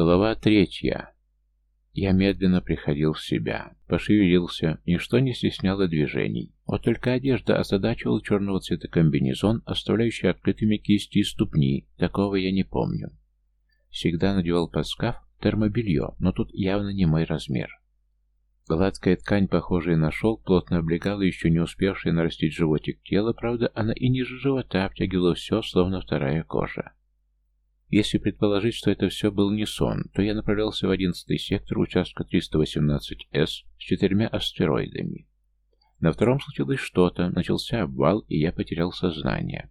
Глава третья. Я медленно приходил в себя, пошевелился, ничто не стесняло движений. Вот только одежда озадачивала черного цвета комбинезон, оставляющий открытыми кисти и ступни, такого я не помню. Всегда надевал под шкаф термобелье, но тут явно не мой размер. Гладкая ткань, похожая на шелк, плотно облегала еще не успевшее нарастить животик тела, правда, она и ниже живота обтягивала все, словно вторая кожа. Если предположить, что это все был не сон, то я направлялся в одиннадцатый сектор участка 318С с четырьмя астероидами. На втором случилось что-то, начался обвал, и я потерял сознание.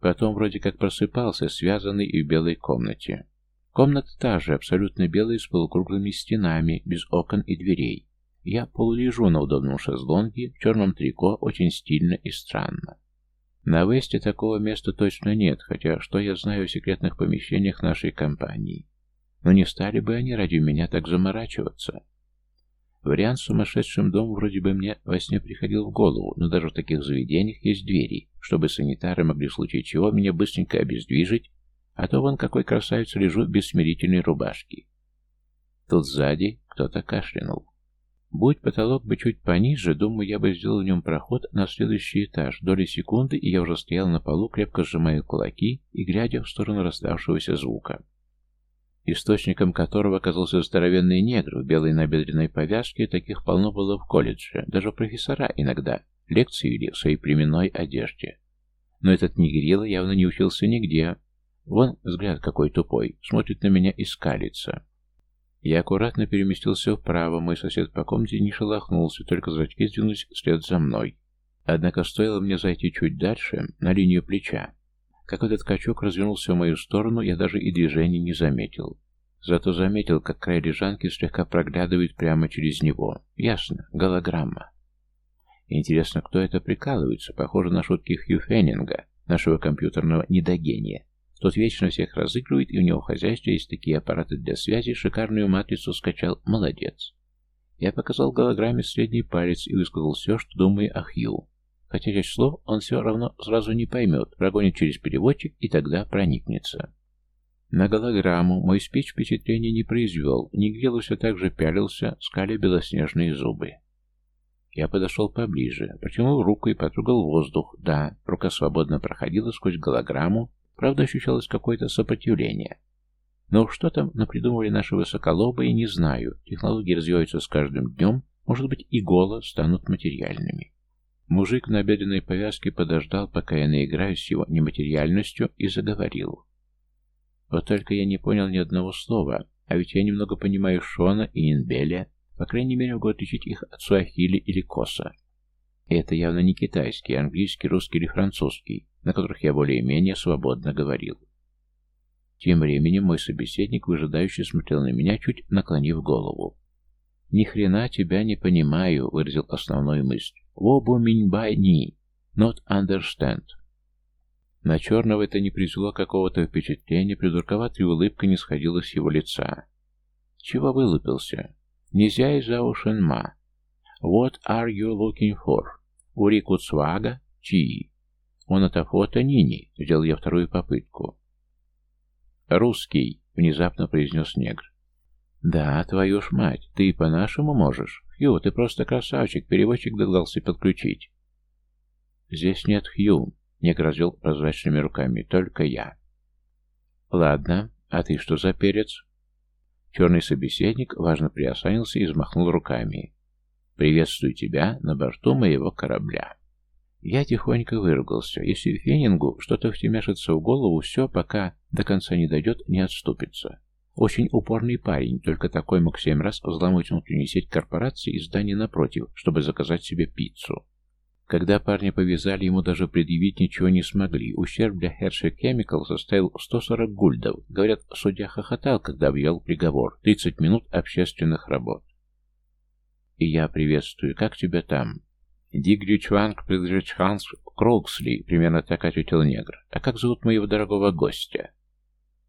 Потом вроде как просыпался, связанный и в белой комнате. Комната та же, абсолютно белая, с полукруглыми стенами, без окон и дверей. Я полулежу на удобном шезлонге, в черном трико, очень стильно и странно. На Весте такого места точно нет, хотя что я знаю о секретных помещениях нашей компании. Но не стали бы они ради меня так заморачиваться. Вариант с сумасшедшим домом вроде бы мне во сне приходил в голову, но даже в таких заведениях есть двери, чтобы санитары могли в случае чего меня быстренько обездвижить, а то вон какой красавец лежу без смирительной рубашки. Тут сзади кто-то кашлянул. Будь потолок бы чуть пониже, думаю, я бы сделал в нем проход на следующий этаж. Доли секунды, и я уже стоял на полу, крепко сжимая кулаки и глядя в сторону раздавшегося звука. Источником которого оказался здоровенный негр в белой набедренной повязке, таких полно было в колледже, даже профессора иногда, лекции вели в своей племенной одежде. Но этот нигерила явно не учился нигде. Вон взгляд какой тупой, смотрит на меня и скалится. Я аккуратно переместился вправо, мой сосед по комнате не шелохнулся, только зрачки сдвинулись вслед за мной. Однако стоило мне зайти чуть дальше, на линию плеча. Как этот качок развернулся в мою сторону, я даже и движения не заметил. Зато заметил, как край лежанки слегка проглядывает прямо через него. Ясно, голограмма. Интересно, кто это прикалывается? Похоже на шутки Хью Феннинга, нашего компьютерного недогения. Тот вечно всех разыгрывает, и у него в хозяйстве есть такие аппараты для связи, шикарную матрицу скачал. Молодец. Я показал голограмме средний палец и высказал все, что думаю о Хью. Хотя часть слов он все равно сразу не поймет, прогонит через переводчик и тогда проникнется. На голограмму мой спич впечатления не произвел, Нигрелу все так же пялился, скаля белоснежные зубы. Я подошел поближе, протянул руку и потрогал воздух. Да, рука свободно проходила сквозь голограмму, Правда, ощущалось какое-то сопротивление. Но что там напридумывали наши высоколобые, не знаю. Технологии развиваются с каждым днем, может быть, и голо станут материальными. Мужик на обеденной повязке подождал, пока я наиграюсь с его нематериальностью, и заговорил. Вот только я не понял ни одного слова, а ведь я немного понимаю Шона и Инбеля, по крайней мере, могу отличить их от Суахили или Коса. И это явно не китайский, английский, русский или французский, на которых я более-менее свободно говорил. Тем временем мой собеседник выжидающе смотрел на меня, чуть наклонив голову. «Ни хрена тебя не понимаю», — выразил основную мысль. «Вобу миньбай ни. Not understand». На черного это не произвело какого-то впечатления, придурковатая улыбка не сходила с его лица. «Чего вылупился?» «Нельзя из-за ушенма. What are you looking for?» «Ури Куцвага? Чии?» «Он это фото Нини», — сделал я вторую попытку. «Русский», — внезапно произнес негр. «Да, твою ж мать, ты и по-нашему можешь. Хью, ты просто красавчик, переводчик догадался подключить». «Здесь нет Хью», — негр развел прозрачными руками, — «только я». «Ладно, а ты что за перец?» Черный собеседник важно приосанился и взмахнул руками. «Приветствую тебя на борту моего корабля». Я тихонько выругался. Если Фенингу что-то втемяшится в голову, все, пока до конца не дойдет, не отступится. Очень упорный парень, только такой мог семь раз взломать внутреннюю сеть корпорации и здания напротив, чтобы заказать себе пиццу. Когда парня повязали, ему даже предъявить ничего не смогли. Ущерб для Hershey Chemical составил 140 гульдов. Говорят, судья хохотал, когда объявил приговор. 30 минут общественных работ. И я приветствую. Как тебя там? Дигри Чванг Приджичханс Кроуксли, примерно так ответил негр. А как зовут моего дорогого гостя?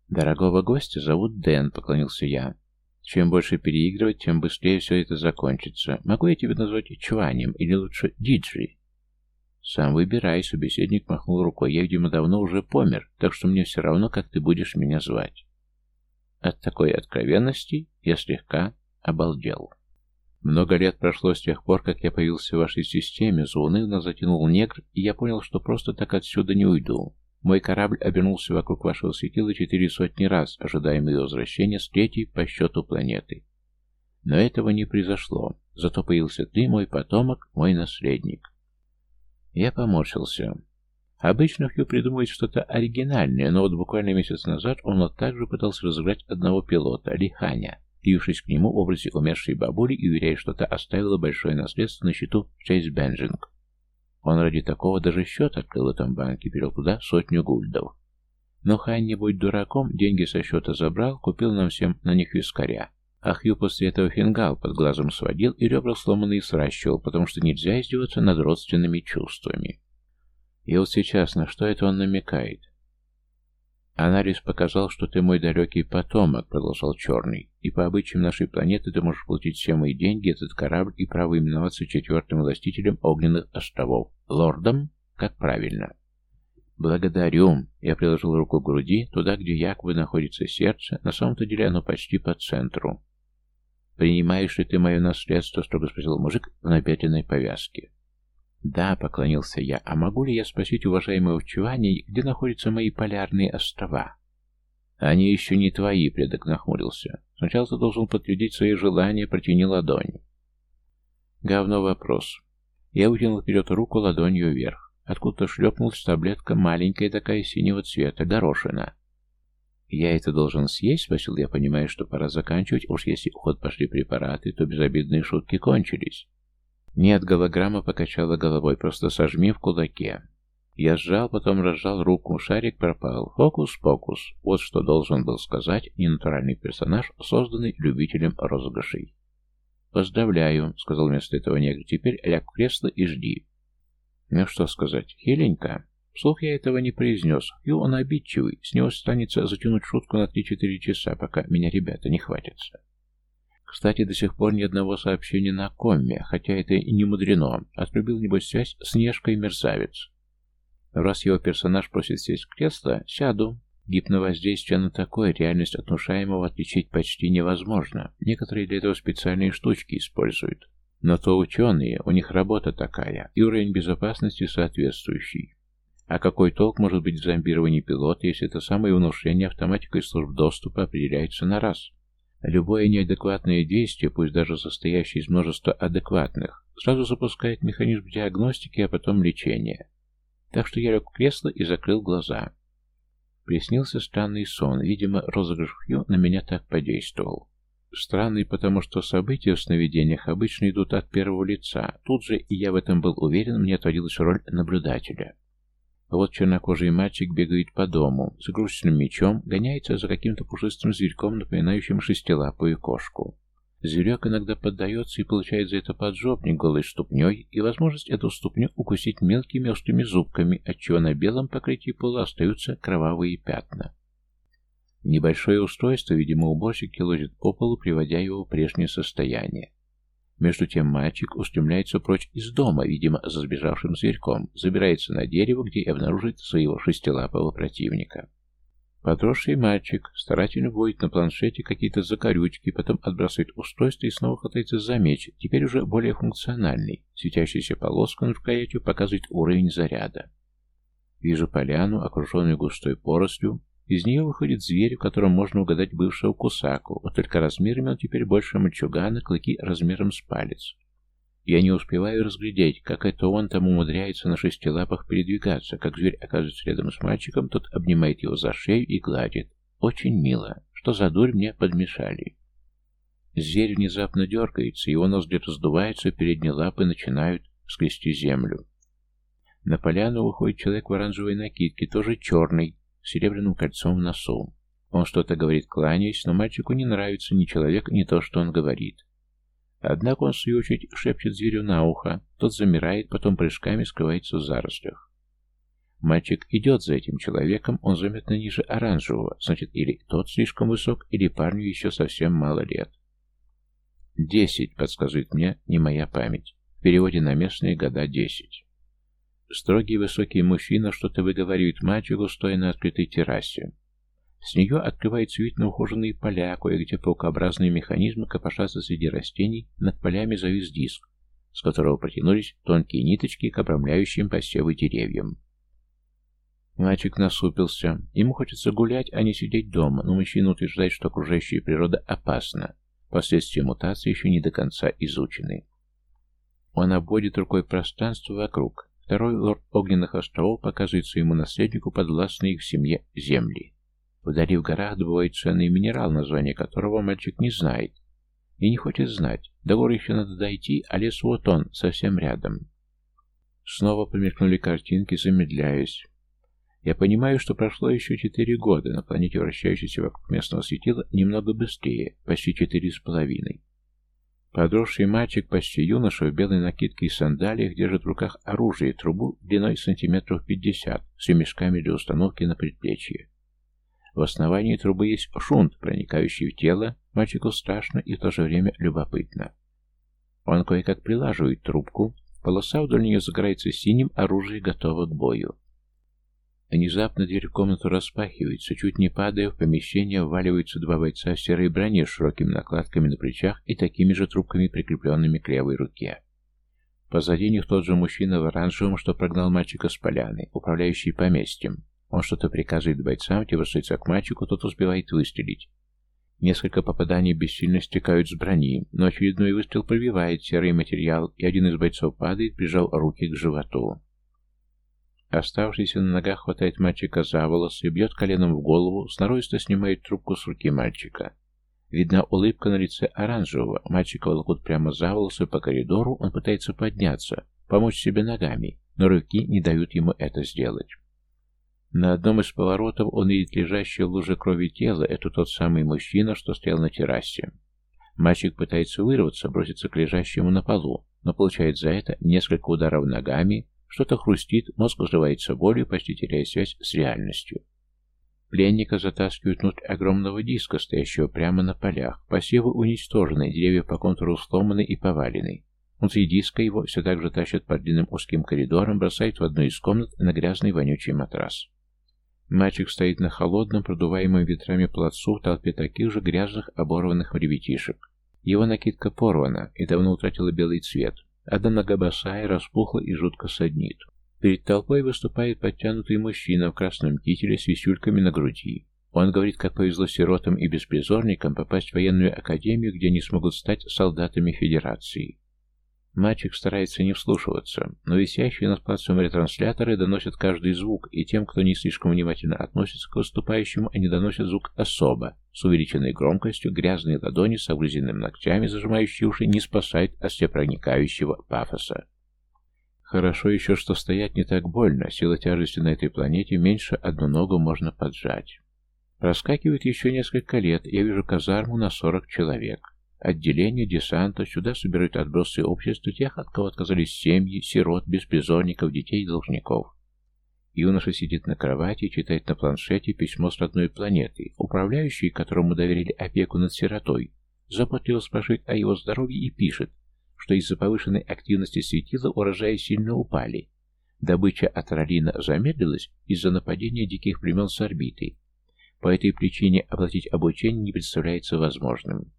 Дорогого гостя зовут Дэн, поклонился я. Чем больше переигрывать, тем быстрее все это закончится. Могу я тебя назвать Чванем или лучше Диджи? Сам выбирай, собеседник махнул рукой. Я, видимо, давно уже помер, так что мне все равно, как ты будешь меня звать. От такой откровенности я слегка обалдел. Много лет прошло с тех пор, как я появился в вашей системе, заунывно затянул негр, и я понял, что просто так отсюда не уйду. Мой корабль обернулся вокруг вашего светила четыре сотни раз, ожидая моего возвращения с третьей по счету планеты. Но этого не произошло, зато появился ты, мой потомок, мой наследник. Я поморщился. Обычно Хью придумывает что-то оригинальное, но вот буквально месяц назад он вот так же пытался разыграть одного пилота, Лиханя, явившись к нему в образе умершей бабули и уверяя, что та оставила большое наследство на счету Чейз Бенджинг. Он ради такого даже счет открыл в этом банке, перел туда сотню гульдов. Но Хань, не будь дураком, деньги со счета забрал, купил нам всем на них вискаря. А Хью после этого фингал под глазом сводил и ребра сломанные сращивал, потому что нельзя издеваться над родственными чувствами. И вот сейчас на что это он намекает? «Анализ показал, что ты мой далекий потомок», — продолжал Черный. «И по обычаям нашей планеты ты можешь платить все мои деньги, этот корабль, и право именоваться четвертым властителем огненных островов. Лордом? Как правильно?» «Благодарю». Я приложил руку к груди, туда, где якобы находится сердце, на самом-то деле оно почти по центру. «Принимаешь ли ты мое наследство?» — строго спросил мужик в напятенной повязке. «Да», — поклонился я, — «а могу ли я спросить уважаемого Чувани, где находятся мои полярные острова?» «Они еще не твои», — предок нахмурился. «Сначала ты должен подтвердить свои желания, протяни ладонь». Говно вопрос. Я вытянул вперед руку ладонью вверх. Откуда-то шлепнулась таблетка, маленькая такая, синего цвета, горошина. «Я это должен съесть?» — спросил я, понимая, что пора заканчивать. Уж если уход пошли препараты, то безобидные шутки кончились. Нет, голограмма покачала головой, просто сожми в кулаке. Я сжал, потом разжал руку, шарик пропал. Фокус-покус. Вот что должен был сказать ненатуральный персонаж, созданный любителем розыгрышей. «Поздравляю», — сказал вместо этого негр. «Теперь ляг в кресло и жди». Ну что сказать, хиленько. Вслух я этого не произнес. Хью он обидчивый, с него станется затянуть шутку на 3-4 часа, пока меня ребята не хватятся. Кстати, до сих пор ни одного сообщения на комме, хотя это и не мудрено. Отрубил, небось, связь с Нежкой мерзавец. Раз его персонаж просит сесть в кресло, сяду. Гипновоздействие на такое, реальность от внушаемого отличить почти невозможно. Некоторые для этого специальные штучки используют. Но то ученые, у них работа такая, и уровень безопасности соответствующий. А какой толк может быть в зомбировании пилота, если это самое внушение автоматикой служб доступа определяется на раз? Любое неадекватное действие, пусть даже состоящее из множества адекватных, сразу запускает механизм диагностики, а потом лечения. Так что я лег в кресло и закрыл глаза. Приснился странный сон. Видимо, розыгрыш Хью на меня так подействовал. Странный, потому что события в сновидениях обычно идут от первого лица. Тут же, и я в этом был уверен, мне отводилась роль наблюдателя. Вот чернокожий мальчик бегает по дому, с игрушечным мечом, гоняется за каким-то пушистым зверьком, напоминающим шестилапую кошку. Зверек иногда поддается и получает за это поджопник голой ступней и возможность эту ступню укусить мелкими острыми зубками, отчего на белом покрытии пола остаются кровавые пятна. Небольшое устройство, видимо, уборщики ложат по полу, приводя его в прежнее состояние. Между тем мальчик устремляется прочь из дома, видимо, за сбежавшим зверьком, забирается на дерево, где и обнаружит своего шестилапого противника. Подросший мальчик старательно вводит на планшете какие-то закорючки, потом отбрасывает устройство и снова хватается за меч, теперь уже более функциональный. Светящаяся полоска над рукоятью показывает уровень заряда. Вижу поляну, окруженную густой порослью, из нее выходит зверь, в котором можно угадать бывшего кусаку, вот только размерами он теперь больше мальчугана, клыки размером с палец. Я не успеваю разглядеть, как это он там умудряется на шести лапах передвигаться, как зверь оказывается рядом с мальчиком, тот обнимает его за шею и гладит. Очень мило. Что за дурь мне подмешали? Зверь внезапно дергается, его ноздри раздуваются, передние лапы начинают скрести землю. На поляну выходит человек в оранжевой накидке, тоже черный, серебряным кольцом в носу. Он что-то говорит, кланяясь, но мальчику не нравится ни человек, ни то, что он говорит. Однако он, в свою очередь, шепчет зверю на ухо, тот замирает, потом прыжками скрывается в зарослях. Мальчик идет за этим человеком, он заметно ниже оранжевого, значит, или тот слишком высок, или парню еще совсем мало лет. «Десять», — подсказывает мне не моя память. В переводе на местные года десять. Строгий высокий мужчина что-то выговаривает мальчику, стоя на открытой террасе. С нее открывается вид на ухоженные поля, кое-где паукообразные механизмы копошатся среди растений, над полями завис диск, с которого протянулись тонкие ниточки к обрамляющим посевы деревьям. Мальчик насупился. Ему хочется гулять, а не сидеть дома, но мужчина утверждает, что окружающая природа опасна. Последствия мутации еще не до конца изучены. Он обводит рукой пространство вокруг. Второй лорд Огненных островов показывает своему наследнику подвластные их семье земли. Вдали в горах добывает ценный минерал, название которого мальчик не знает. И не хочет знать. До гор еще надо дойти, а лес вот он, совсем рядом. Снова помелькнули картинки, замедляясь. Я понимаю, что прошло еще четыре года, на планете, вращающейся вокруг местного светила, немного быстрее, почти четыре с половиной. Подросший мальчик, почти юноша, в белой накидке и сандалиях, держит в руках оружие, трубу длиной сантиметров пятьдесят, с мешками для установки на предплечье. В основании трубы есть шунт, проникающий в тело, мальчику страшно и в то же время любопытно. Он кое-как прилаживает трубку, полоса вдоль нее загорается синим, оружие готово к бою. Внезапно дверь в комнату распахивается, чуть не падая, в помещение вваливаются два бойца в серой броне с широкими накладками на плечах и такими же трубками, прикрепленными к левой руке. Позади них тот же мужчина в оранжевом, что прогнал мальчика с поляны, управляющий поместьем. Он что-то приказывает бойцам, те бросаются к мальчику, тот успевает выстрелить. Несколько попаданий бессильно стекают с брони, но очередной выстрел пробивает серый материал, и один из бойцов падает, прижал руки к животу. Оставшийся на ногах хватает мальчика за волосы, и бьет коленом в голову, сноровисто снимает трубку с руки мальчика. Видна улыбка на лице оранжевого. Мальчика волокут прямо за волосы по коридору, он пытается подняться, помочь себе ногами, но руки не дают ему это сделать. На одном из поворотов он видит лежащее в луже крови тело, это тот самый мужчина, что стоял на террасе. Мальчик пытается вырваться, броситься к лежащему на полу, но получает за это несколько ударов ногами, что-то хрустит, мозг взрывается болью, почти теряя связь с реальностью. Пленника затаскивают внутрь огромного диска, стоящего прямо на полях. Посевы уничтожены, деревья по контуру сломаны и повалены. Внутри диска его все так же тащат по длинным узким коридорам, бросают в одну из комнат на грязный вонючий матрас. Мальчик стоит на холодном, продуваемом ветрами плацу в толпе таких же грязных, оборванных ребятишек. Его накидка порвана и давно утратила белый цвет. Одна нога босая, распухла и жутко саднит. Перед толпой выступает подтянутый мужчина в красном кителе с висюльками на груди. Он говорит, как повезло сиротам и беспризорникам попасть в военную академию, где они смогут стать солдатами Федерации. Мальчик старается не вслушиваться, но висящие над плацем ретрансляторы доносят каждый звук, и тем, кто не слишком внимательно относится к выступающему, они доносят звук особо, с увеличенной громкостью, грязные ладони с обгрызенными ногтями, зажимающие уши, не спасают от всепроникающего пафоса. Хорошо еще, что стоять не так больно, сила тяжести на этой планете меньше одну ногу можно поджать. Проскакивает еще несколько лет, я вижу казарму на сорок человек. Отделение десанта, сюда собирают отбросы общества тех, от кого отказались семьи, сирот, беспризорников, детей и должников. Юноша сидит на кровати читает на планшете письмо с родной планеты, управляющий, которому доверили опеку над сиротой, заботливо спрашивает о его здоровье и пишет, что из-за повышенной активности светила урожаи сильно упали. Добыча от Ролина замедлилась из-за нападения диких племен с орбиты. По этой причине оплатить обучение не представляется возможным.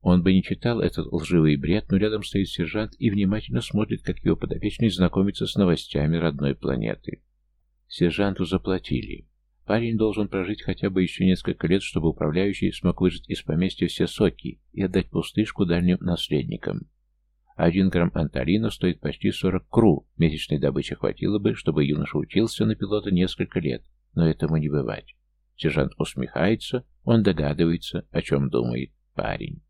Он бы не читал этот лживый бред, но рядом стоит сержант и внимательно смотрит, как его подопечный знакомится с новостями родной планеты. Сержанту заплатили. Парень должен прожить хотя бы еще несколько лет, чтобы управляющий смог выжать из поместья все соки и отдать пустышку дальним наследникам. Один грамм анталина стоит почти 40 кру. Месячной добычи хватило бы, чтобы юноша учился на пилота несколько лет, но этому не бывать. Сержант усмехается, он догадывается, о чем думает парень.